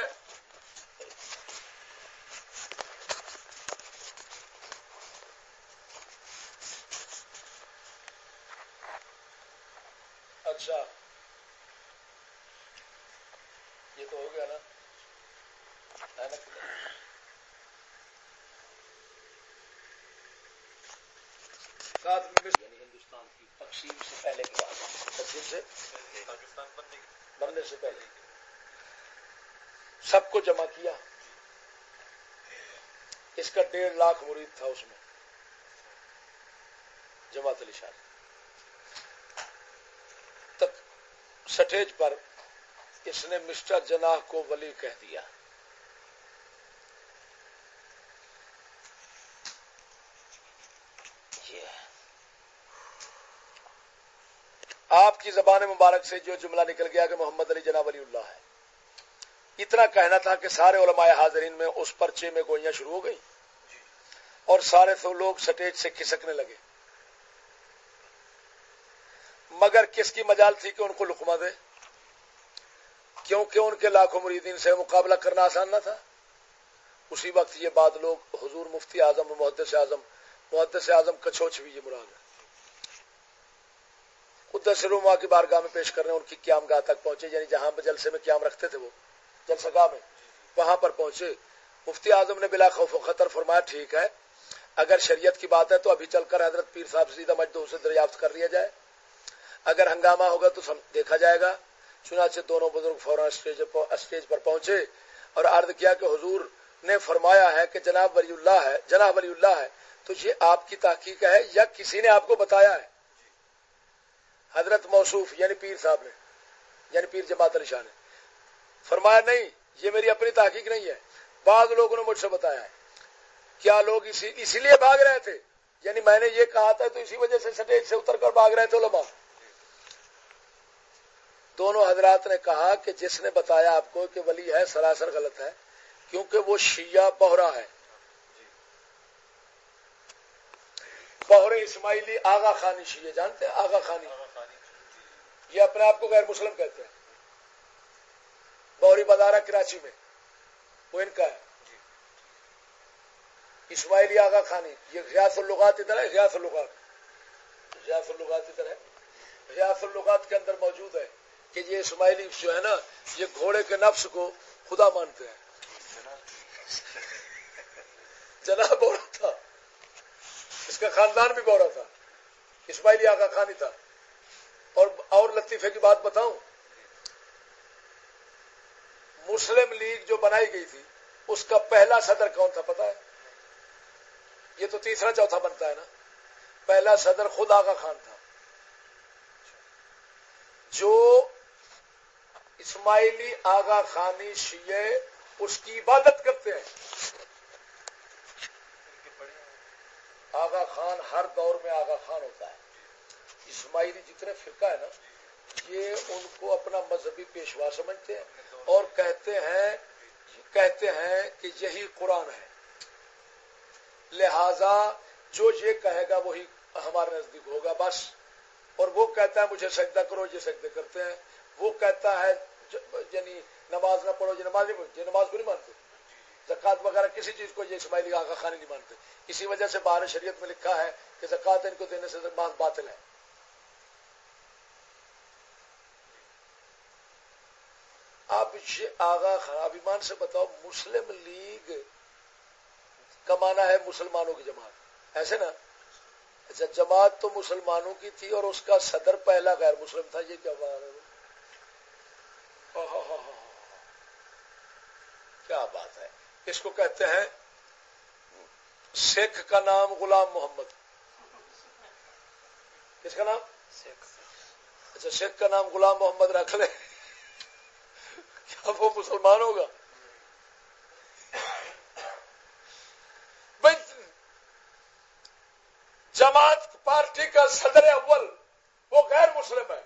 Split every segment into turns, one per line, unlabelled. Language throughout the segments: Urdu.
ہے اچھا۔ یہ تو ہو گیا نا۔ یعنی ہندوستان کی تقسیم سے پہلے کی بات۔ تقسیم سے پاکستان بننے سے پہلے سب کو جمع کیا۔ اس کا ڈیڑھ لاکھ مرید تھا اس میں۔ جماعت علی شاہ تک سٹیج پر اس نے مسٹر جناح کو ولی کہہ دیا۔ آپ کی زبان مبارک سے جو جملہ نکل گیا کہ محمد علی جناب ولی اللہ ہے۔ اتنا کہنا تھا کہ سارے علماء حاضرین میں اس پرچے میں گوئیاں شروع ہو گئی اور سارے تو لوگ سٹیج سے کھسکنے لگے۔ مگر کس کی مجال تھی کہ ان کو لکما دے؟ کیونکہ ان کے لاکھوں مریدین سے مقابلہ کرنا آسان نہ تھا۔ اسی وقت یہ بات لوگ حضور مفتی اعظم محدث اعظم محدث اعظم کچوچ بھی یہ مراد ہے قدس روما کی بارگاہ میں پیش کرنے ان کی قیام گاہ تک پہنچے یعنی جہاں جلسے میں قیام رکھتے تھے وہ۔ جلسہ گاہ میں وہاں پر پہنچے۔ مفتی اعظم نے بلا خوف و خطر فرمایا، ٹھیک ہے، اگر شریعت کی بات ہے تو ابھی چل کر حضرت پیر صاحب سیدھا مجدو سے دریافت کر لیا جائے۔ اگر ہنگامہ ہوگا تو دیکھا جائے گا۔ چنانچہ دونوں بزرگ فوراً اسٹیج پر پہنچے اور عرض کیا کہ حضور نے فرمایا ہے کہ جناب ولی اللہ ہے، جناب ولی اللہ ہے، تو یہ آپ کی تحقیق ہے یا کسی نے آپ کو بتایا ہے؟ حضرت موصوف یعنی پیر صاحب نے یعنی پیر جماعت علی شاہ نے۔ فرمایا، نہیں، یہ میری اپنی تحقیق نہیں ہے. بعض لوگوں نے مجھ سے بتایا ہے کیا لوگ اسی اسی لیے بھاگ رہے تھے؟ یعنی میں نے یہ کہا تھا تو اسی وجہ سے سٹیج سے اتر کر بھاگ رہے تھے علماء۔ دونوں حضرات نے کہا کہ جس نے بتایا آپ کو کہ ولی ہے، سراسر غلط ہے، کیونکہ وہ شیعہ بہرا ہے۔ بہرے اسماعیلی آغا خانی شیعہ، جانتے ہیں؟ آغا خانی۔ یہ اپنے آپ کو غیر مسلم کہتے ہیں۔ بوری بازارہ کراچی میں۔ وہ ان کا ہے۔ جی۔ اسماعیلی آغا خانی۔ یہ غیاس الغات ادھر ہے غیاس الغات غیاس الغات ادھر ہے۔ غیاس الغات کے اندر موجود ہے کہ یہ اسماعیلی جو ہے نا، یہ گھوڑے کے نفس کو خدا مانتے ہیں۔ جناب بورا تھا۔ اس کا خاندان بھی بورا تھا۔ اسماعیلی آغا خانی تھا۔ اور اور لطیفے کی بات بتاؤں۔ مسلم لیگ جو بنائی گئی تھی، اس کا پہلا صدر کون تھا پتا ہے؟ یہ تو تیسرا چوتھا بنتا ہے نا۔ پہلا صدر خود آغا خان تھا۔ جو اسماعیلی آغا خانی شیعہ اس کی عبادت کرتے ہیں۔ آغا خان ہر دور میں آغا خان ہوتا ہے۔ اسماعیلی جتنے فرقہ ہے نا، یہ ان کو اپنا مذہبی پیشوا سمجھتے ہیں۔ اور کہتے ہیں کہتے ہیں کہ یہی قرآن ہے۔ لہذا جو یہ کہے گا وہی ہمارے نزدیک ہوگا، بس۔ اور وہ کہتا ہے مجھے سجدہ کرو، یہ سجدے کرتے ہیں۔ وہ کہتا ہے یعنی نماز نہ پڑھو، یہ نماز نہیں پڑھو، یہ نماز کو نہیں مانتے۔ زکات وغیرہ کسی چیز کو، یہ اسماعیلی آغا خانی نہیں مانتے۔ اسی وجہ سے بار شریعت میں لکھا ہے کہ زکات ان کو دینے سے باطل ہے اب یہ آغا خراب ایمان سے بتاؤ مسلم لیگ کا مانا ہے مسلمانوں کی جماعت۔ ایسے نا؟ اچھا جماعت تو مسلمانوں کی تھی اور اس کا صدر پہلا غیر مسلم تھا یہ کیا بات ہے؟ کیا بات ہے؟ اس کو کہتے ہیں سکھ کا نام غلام محمد۔ کس کا نام؟ اچھا سکھ کا نام غلام محمد رکھ لے کیا وہ مسلمان ہوگا۔ جماعت پارٹی کا صدر اول، وہ غیر مسلم ہے۔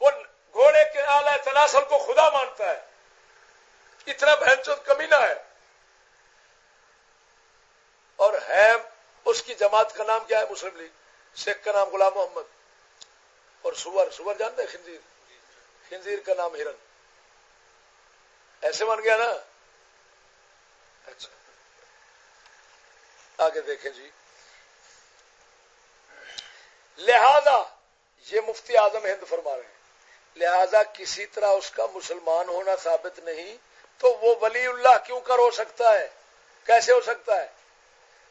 وہ گھوڑے کے اعلی تناسل کو خدا مانتا ہے۔ اتنا بہن چوت کمی نہ ہے۔ اور ہے اس کی جماعت کا نام کیا ہے مسلم لیگ؟ سکھ کا نام غلام محمد۔ اور سور سور جانتے ہیں خنزیر؟ خنزیر کا نام ہرن۔ ایسے بن گیا نا؟ اچھا۔ آگے دیکھیں جی۔ لہذا یہ مفتی اعظم ہند فرما رہے ہیں۔ لہذا کسی طرح اس کا مسلمان ہونا ثابت نہیں، تو وہ ولی اللہ کیوں کر ہو سکتا ہے؟ کیسے ہو سکتا ہے؟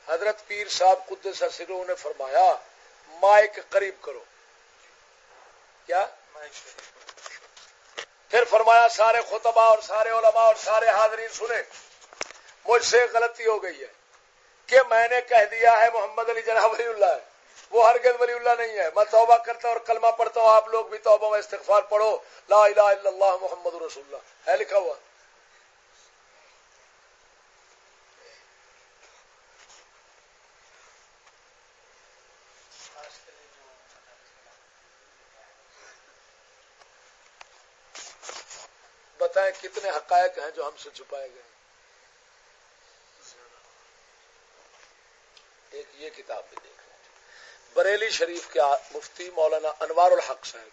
حضرت پیر صاحب قدس سروں نے فرمایا مائک قریب کرو۔ کیا؟ پھر فرمایا سارے خطبہ اور سارے علماء اور سارے حاضرین سنے مجھ سے غلطی ہو گئی ہے کہ میں نے کہہ دیا ہے محمد علی جناب ولی اللہ ہے۔ وہ ہرگز ولی اللہ نہیں ہے۔ میں توبہ کرتا ہوں اور کلمہ پڑھتا ہوں، آپ لوگ بھی توبہ میں استغفار پڑھو۔ لا الہ الا اللہ محمد رسول اللہ۔ ہے لکھا ہوا۔ بتائیں کتنے حقائق ہیں جو ہم سے چھپائے گئے ایک یہ کتاب بھی دیکھ لیں۔ بریلی شریف کے مفتی مولانا انوار الحق صاحب،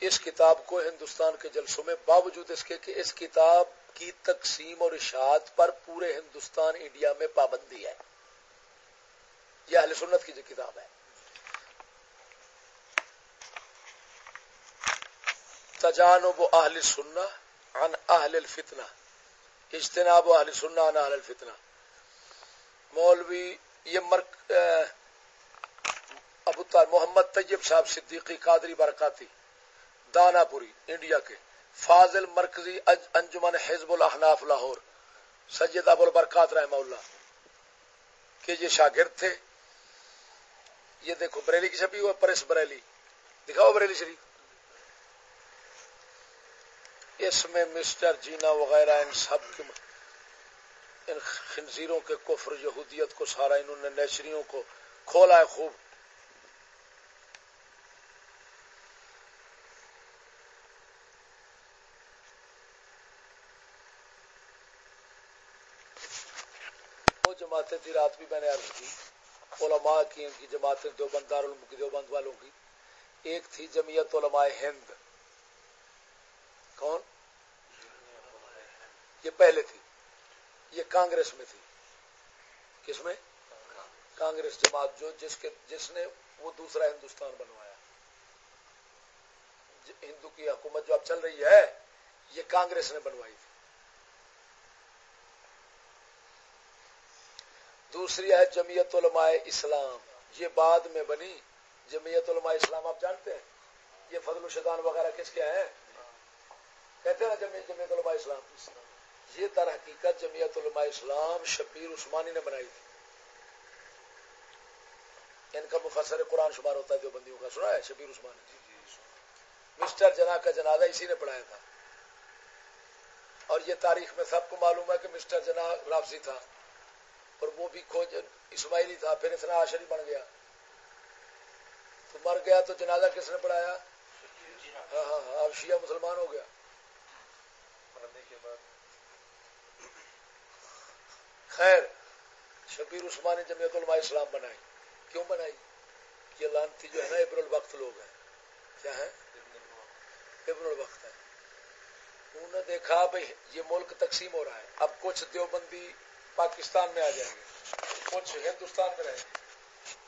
اس کتاب کو ہندوستان کے جلسوں میں باوجود اس کے کہ اس کتاب کی تقسیم اور اشاعت پر پورے ہندوستان انڈیا میں پابندی ہے۔ یہ اہل سنت کی جو کتاب ہے۔ تجانب اہل سننا عن اہل الفتنہ، اجتناب اہل سننا عن اہل الفتنہ۔ مولوی یہ مرک ابو محمد طیب صاحب صدیقی قادری برکاتی دانا پوری انڈیا کے۔ فاضل مرکزی انجمن حزب الاحناف لاہور۔ سید ابو البرکات رحمہ اللہ۔ کہ یہ شاگرد تھے۔ یہ دیکھو بریلی کی چھپی ہوا پرس بریلی۔ دکھاؤ بریلی شریف۔ اس میں مسٹر جینا وغیرہ ان سب کے ان خنزیروں کے کفر یہودیت کو سارا انہوں نے نیچریوں کو کھولا ہے خوب۔ وہ جماعتیں تھی رات بھی میں نے عرض کی، علماء کی ان کی جماعتیں دیوبند دارالعلوم کی دیوبند والوں کی۔ ایک تھی جمعیت علماء ہند۔ کون؟ یہ پہلے تھی، یہ کانگریس میں تھی۔ کس میں؟ کانگریس جماعت جو جس کے، جس نے وہ دوسرا ہندوستان بنوایا۔ ہندو کی حکومت جو اب چل رہی ہے، یہ کانگریس نے بنوائی تھی۔ دوسری ہے جمعیت علماء اسلام۔ یہ بعد میں بنی۔ جمعیت علماء اسلام، آپ جانتے ہیں؟ یہ فضل الشدان وغیرہ کس کے ہیں؟ کہتے ہیں نا جمعیت جمعیت علماء اسلام۔ یہ در حقیقت جمعیت علماء اسلام شبیر عثمانی نے بنائی تھی۔ ان کا مفسر قرآن شمار ہوتا ہے جو بندیوں کا سنا ہے؟ شبیر عثمانی۔ جی، جی، مسٹر جنا کا جنازہ اسی نے پڑھایا تھا۔ اور یہ تاریخ میں سب کو معلوم ہے کہ مسٹر جنا رافسی تھا۔ اور وہ بھی کھوج اسماعیلی تھا پھر اتنا آشری بن گیا۔ تو مر گیا تو جنازہ کس نے پڑھایا؟ ہاں ہاں ہاں اب شیعہ مسلمان ہو گیا۔ مرنے کے بعد۔ خیر، شبیر عثمانی جمعیت علماء اسلام بنائی۔ کیوں بنائی؟ یہ لانتی جو ہے نا، ابن الوقت لوگ ہیں۔ کیا ہے ابن الوقت ہے انہوں نے دیکھا بھائی یہ ملک تقسیم ہو رہا ہے۔ اب کچھ دیوبندی پاکستان میں آ جائیں گے، کچھ ہندوستان میں رہیں گے۔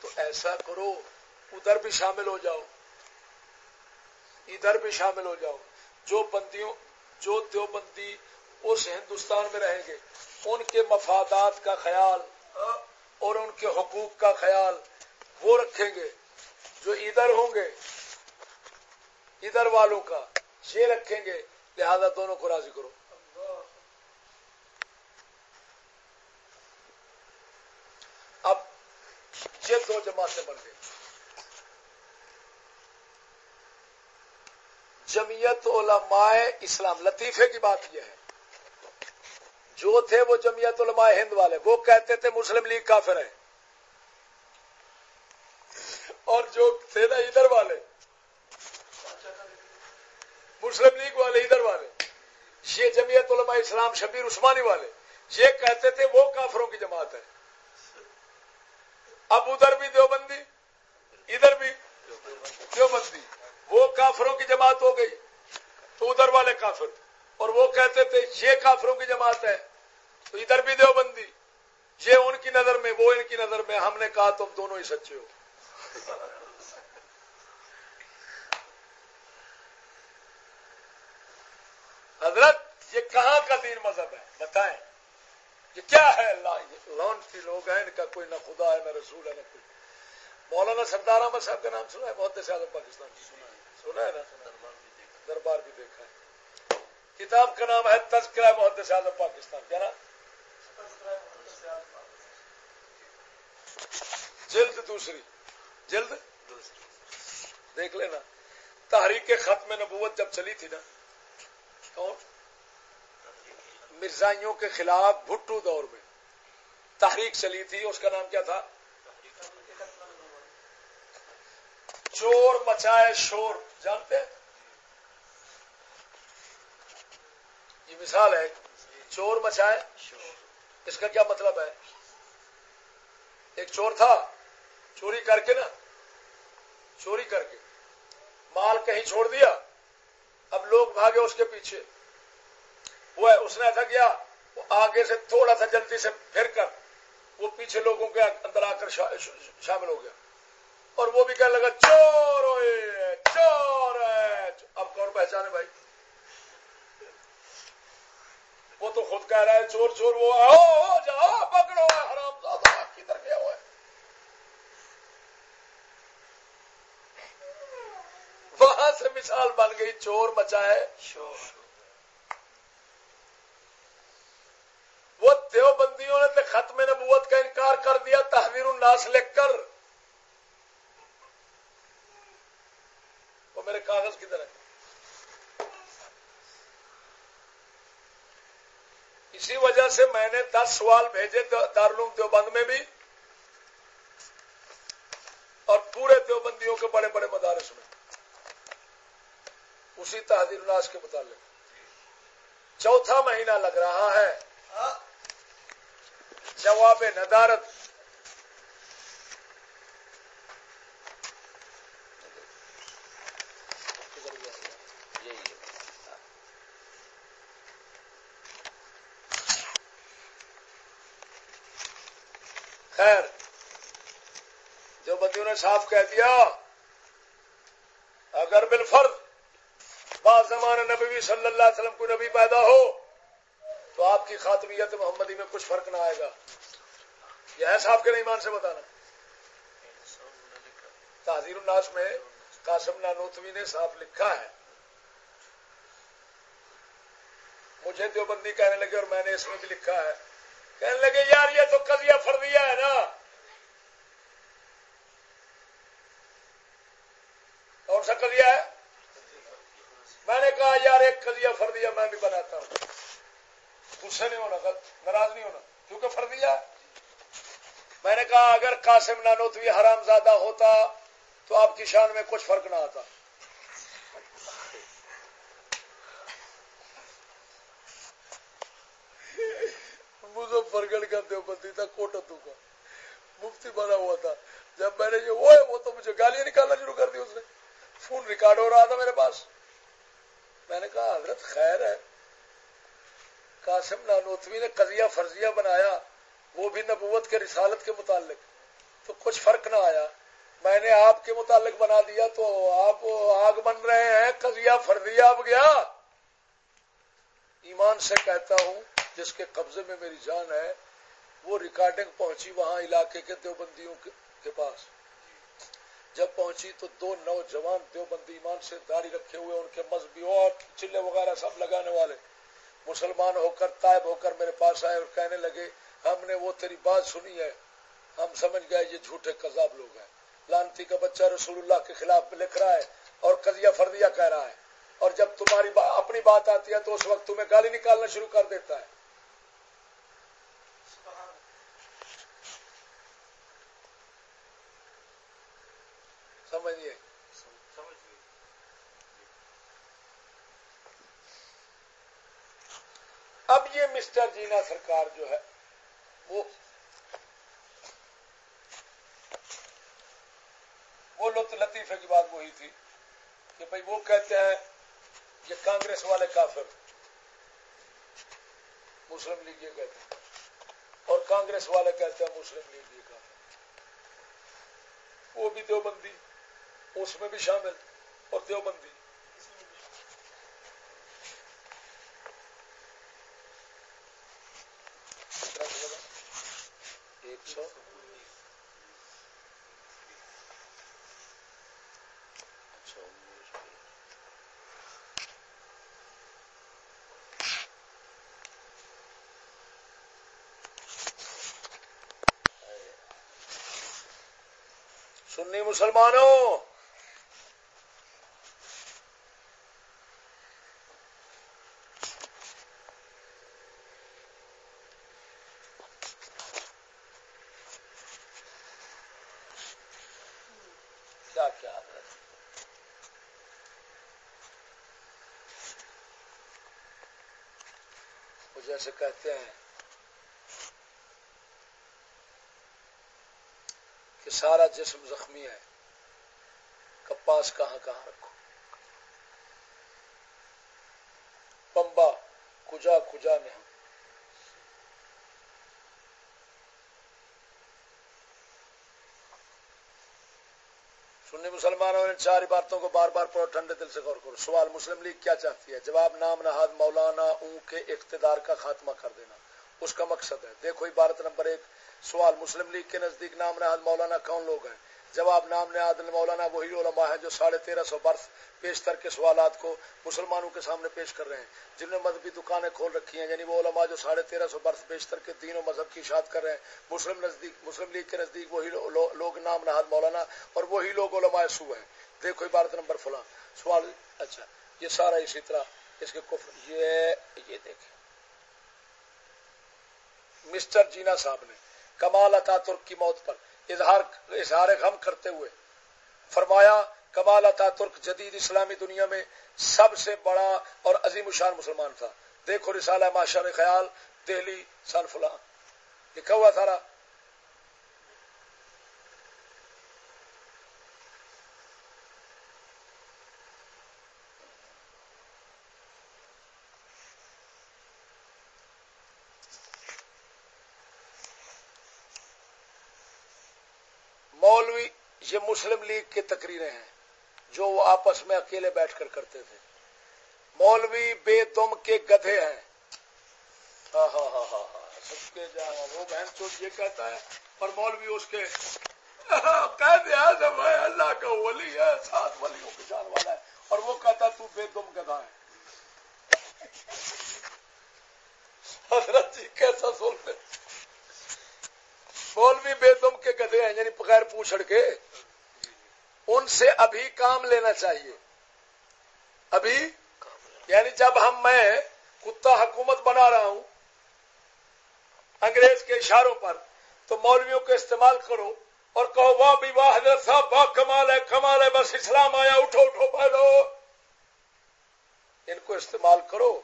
تو ایسا کرو، ادھر بھی شامل ہو جاؤ۔ ادھر بھی شامل ہو جاؤ۔ جو بندیوں، جو دیوبندی اس ہندوستان میں رہیں گے۔ ان کے مفادات کا خیال اور ان کے حقوق کا خیال وہ رکھیں گے جو ادھر ہوں گے، ادھر والوں کا یہ رکھیں گے۔ لہذا دونوں کو راضی کرو۔ اب یہ دو جماعتیں بن گئی جمعیت علماء اسلام، لطیفے کی بات یہ ہے۔ جو تھے وہ جمعیت علماء ہند والے، وہ کہتے تھے مسلم لیگ کافر ہے۔ اور جو تھے نا ادھر والے، مسلم لیگ والے ادھر والے، یہ جمعیت علماء اسلام شبیر عثمانی والے، یہ کہتے تھے وہ کافروں کی جماعت ہے۔ اب ادھر بھی دیوبندی، ادھر بھی دیوبندی، وہ کافروں کی جماعت ہو گئی، تو ادھر والے کافر۔ اور وہ کہتے تھے یہ کافروں کی جماعت ہے۔ تو ادھر بھی دیوبندی یہ ان کی نظر میں، وہ ان کی نظر میں۔ ہم نے کہا تم دونوں ہی سچے ہو۔ حضرت، یہ کہاں کا دین مذہب ہے؟ بتائیں۔ یہ کیا ہے اللہ؟ لوگ ہیں، ان کا کوئی نہ خدا ہے، نہ رسول ہے، نہ کوئی۔ مولانا سردار احمد صاحب کا نام سنا ہے؟ بہت سے پاکستان سنا ہے۔ سنا ہے نا؟ دربار بھی دیکھا ہے۔ کتاب کا نام ہے تذکرہ محدث اعظم پاکستان۔ کیا نا جلد دوسری، جلد؟ دیکھ لینا۔ تحریک ختم نبوت جب چلی تھی نا، کون؟ مرزائیوں کے خلاف بھٹو دور میں۔ تحریک چلی تھی، اس کا نام کیا تھا؟ چور مچائے شور، جانتے؟ یہ مثال ہے، چور مچائے شور۔ اس کا کیا مطلب ہے؟ ایک چور تھا، چوری کر کے نا، چوری کر کے مال کہیں چھوڑ دیا، اب لوگ بھاگے اس کے پیچھے۔ وہ اس نے ایسا کیا، وہ آگے سے تھوڑا سا جلدی سے پھر کر، وہ پیچھے لوگوں کے اندر آ کر شامل ہو گیا۔ اور وہ بھی کہنے لگا، چور ہوئے، چور ہے اب کون پہچانے بھائی؟ وہ تو خود کہہ رہا ہے، چور چور وہ، آؤ جاؤ پکڑو حرام زیادہ کدھر گیا ہوا ہے وہاں سے مثال بن گئی، چور مچائے۔ وہ دیوبندیوں نے ختم نبوت کا انکار کر دیا، تحویر الناس لکھ کر وہ میرے کاغذ کی طرح اسی وجہ سے میں نے دس سوال بھیجے دارالعلوم دیوبند میں بھی اور پورے دیوبندیوں کے بڑے بڑے مدارس میں۔ اسی تحدیر الناس کے متعلق۔ چوتھا مہینہ لگ رہا ہے۔ جواب ندارت خیر جو بندیوں نے صاف کہہ دیا، اگر بالفرد بعض زمانہ نبی صلی اللہ علیہ وسلم کو نبی پیدا ہو، تو آپ کی خاتمیت محمدی میں کچھ فرق نہ آئے گا۔ یہ ہے صاحب کے ایمان سے بتانا۔ تاظیر الناس میں قاسم نانوتوی نے صاف لکھا ہے۔ مجھے دیوبندی کہنے لگے اور میں نے اس میں بھی لکھا ہے۔ کہنے لگے، یار یہ تو قضیہ فردیہ ہے نا۔ کون سا قضیہ ہے۔ میں نے کہا، یار، ایک قضیہ فردیہ میں بھی بناتا ہوں۔ غصے نہیں ہونا ناراض نہیں ہونا۔ کیونکہ فردیہ، میں نے کہا، اگر قاسم نانوتوی حرام زیادہ ہوتا تو آپ کی شان میں کچھ فرق نہ آتا۔ برگڑ کا دیوبندی تھا کوٹتو کا۔ مفتی بنا ہوا تھا۔ جب میں نے یہ وہ وہ تو مجھے گالیاں نکالنا شروع کر فون ریکارڈ ہو رہا تھا میرے پاس۔ میں نے کہا، حضرت خیر ہے۔ قاسم نانوتوی نے قضیہ فرضیہ بنایا، وہ بھی نبوت کے رسالت کے متعلق۔ تو کچھ فرق نہ آیا۔ میں نے آپ کے متعلق بنا دیا تو آپ آگ بن رہے ہیں، قضیہ فرضیہ اب گیا۔ ایمان سے کہتا ہوں، جس کے قبضے میں میری جان ہے، وہ ریکارڈنگ پہنچی وہاں علاقے کے دیوبندیوں کے پاس۔ جب پہنچی تو دو نوجوان دیوبندی ایمان سے داڑھی رکھے ہوئے، ان کے مذہبی اور چلے وغیرہ سب لگانے والے۔ مسلمان ہو کر تائب ہو کر میرے پاس آئے اور کہنے لگے، ہم نے وہ تیری بات سنی ہے۔ ہم سمجھ گئے یہ جھوٹے کذاب لوگ ہیں۔ لانتی کا بچہ رسول اللہ کے خلاف لکھ رہا ہے اور قضیہ فردیہ کہہ رہا ہے۔ اور جب تمہاری با اپنی بات آتی ہے تو اس وقت تمہیں گالی نکالنا شروع کر دیتا ہے۔ سمجھیے اب یہ مسٹر جینا سرکار جو ہے، وہ وہ لطیفے کی بات وہی تھی کہ بھائی وہ کہتے ہیں یہ کانگریس والے کافر، مسلم لیگ یہ کہتے ہیں، اور کانگریس والے کہتے ہیں مسلم لیگ یہ کہتے وہ بھی دیوبندی۔ اس میں بھی شامل اور دیوبندی۔ ایک سو۔ سنی مسلمانوں کیا کیا وہ جیسے کہتے ہیں کہ سارا جسم زخمی ہے، کپاس کہاں کہاں رکھو؟ پمبا کجا کجا میں ہم سنی مسلمانوں نے چار عبارتوں کو بار بار پڑھو، ٹھنڈے دل سے غور کرو۔ سوال مسلم لیگ کیا چاہتی ہے؟ جواب نام نہاد مولانا اون کے اقتدار کا خاتمہ کر دینا۔ اس کا مقصد ہے۔ دیکھو عبارت نمبر ایک، سوال مسلم لیگ کے نزدیک نام نہاد مولانا کون لوگ ہیں؟ جواب نام نہاد مولانا، وہی علماء ہیں جو ساڑھے تیرہ سو برس پیشتر کے سوالات کو مسلمانوں کے سامنے پیش کر رہے ہیں جنہوں نے مذہبی دکانیں کھول رکھی ہیں یعنی وہ علماء جو ساڑھے تیرہ سو برس پیشتر کے دین و مذہب کی اشاعت کر رہے ہیں۔ مسلم نزدیک، مسلم لیگ کے نزدیک وہی لوگ نام نہاد مولانا اور وہی لوگ علماء سو ہیں۔ دیکھو عبارت نمبر فلاں۔ سوال اچھا یہ سارا اسی طرح، اس کے کفر، یہ یہ دیکھیں۔ مسٹر جینا صاحب نے، کمال اتا ترک کی موت پر اظہار اظہار غم کرتے ہوئے فرمایا، کمال اتا ترک جدید اسلامی دنیا میں سب سے بڑا اور عظیم الشان مسلمان تھا۔ دیکھو رسالہ معاشر خیال، دہلی سن فلاں لکھا ہوا سارا؟ مولوی، یہ مسلم لیگ کی تقریریں ہیں، جو وہ آپس میں اکیلے بیٹھ کر کرتے تھے۔ مولوی بے تم کے گدھے ہیں۔ ہاں ہاں ہاں ہاں, ہاں، سب کے وہ بہن چوٹ یہ کہتا ہے اور مولوی اس کے اللہ کا ولی ہے، سات ولیوں کے جان والا ہے، اور وہ کہتا تو بے تم گدھا ہے۔ حضرت جی کیسا سنتے مولوی بے دم کے گدے ہیں یعنی بغیر پوچھڑ کے۔ ان سے ابھی کام لینا چاہیے۔ ابھی یعنی جب ہم میں کتا حکومت بنا رہا ہوں، انگریز کے اشاروں پر، تو مولویوں کو استعمال کرو اور کہو، واہ بھی واہ، حضرت صاحب، واہ، کمال ہے کمال ہے، بس اسلام آیا، اٹھو اٹھو پہلو ان کو استعمال کرو۔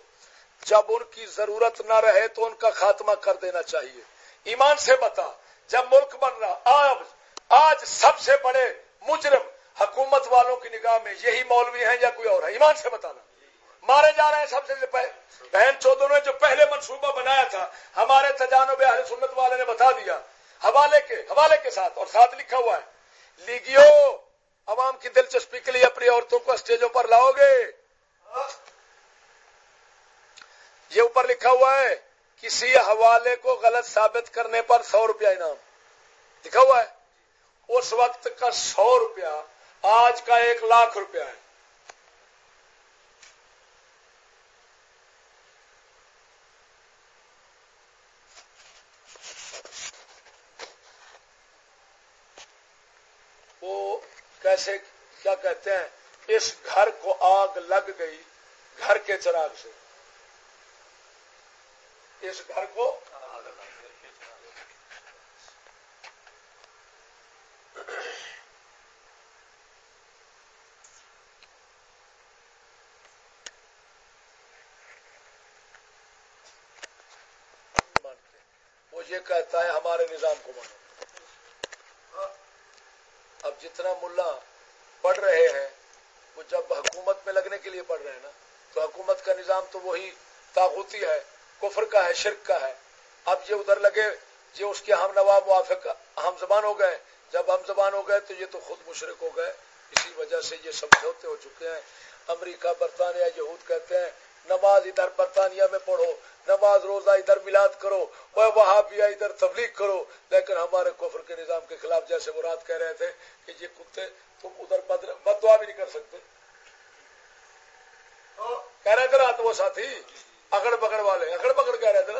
جب ان کی ضرورت نہ رہے تو ان کا خاتمہ کر دینا چاہیے۔ ایمان سے بتا۔ جب ملک بن رہا، آج آج سب سے بڑے مجرم حکومت والوں کی نگاہ میں یہی مولوی ہیں یا کوئی اور ہے؟ ایمان سے بتانا۔ مارے جا رہے ہیں سب سے بہن چودوں نے جو پہلے منصوبہ بنایا تھا، ہمارے تجانب اہل سنت والے نے بتا دیا۔ حوالے کے حوالے کے ساتھ اور ساتھ لکھا ہوا ہے۔ لیگیو، عوام کی دلچسپی کے لیے اپنی عورتوں کو اسٹیجوں پر لاؤ گے۔ یہ اوپر لکھا ہوا ہے کسی حوالے کو غلط ثابت کرنے پر سو روپیہ انعام۔ لکھا ہوا ہے؟ اس وقت کا سو روپیہ آج کا ایک لاکھ روپیہ ہے۔ وہ کیسے کیا کہتے ہیں؟ اس گھر کو آگ لگ گئی، گھر کے چراغ سے۔ اس گھر کو۔ وہ یہ کہتا ہے ہمارے نظام کو مانو۔ اب جتنا ملا پڑھ رہے ہیں، وہ جب حکومت میں لگنے کے لیے پڑھ رہے ہیں نا، تو حکومت کا نظام تو وہی تاغوتی ہے۔ کفر کا ہے، شرک کا ہے۔ اب یہ ادھر لگے، یہ اس کے ہم نواب موافق، ہم زبان ہو گئے۔ جب ہم زبان ہو گئے تو یہ تو خود مشرق ہو گئے۔ اسی وجہ سے یہ سمجھوتے ہو چکے ہیں۔ امریکہ، برطانیہ، یہود کہتے ہیں، نماز ادھر برطانیہ میں پڑھو، نماز روزہ ادھر میلاد کرو وہاں بھی ادھر تبلیغ کرو۔ لیکن ہمارے کفر کے نظام کے خلاف جیسے مراد کہہ رہے تھے کہ یہ کتے تم ادھر بد دعا بھی نہیں کر سکتے۔ کہہ رہے تھے رات وہ ساتھی اگڑ پکڑ والے اگڑ پکڑ کہہ رہے تھے نا؟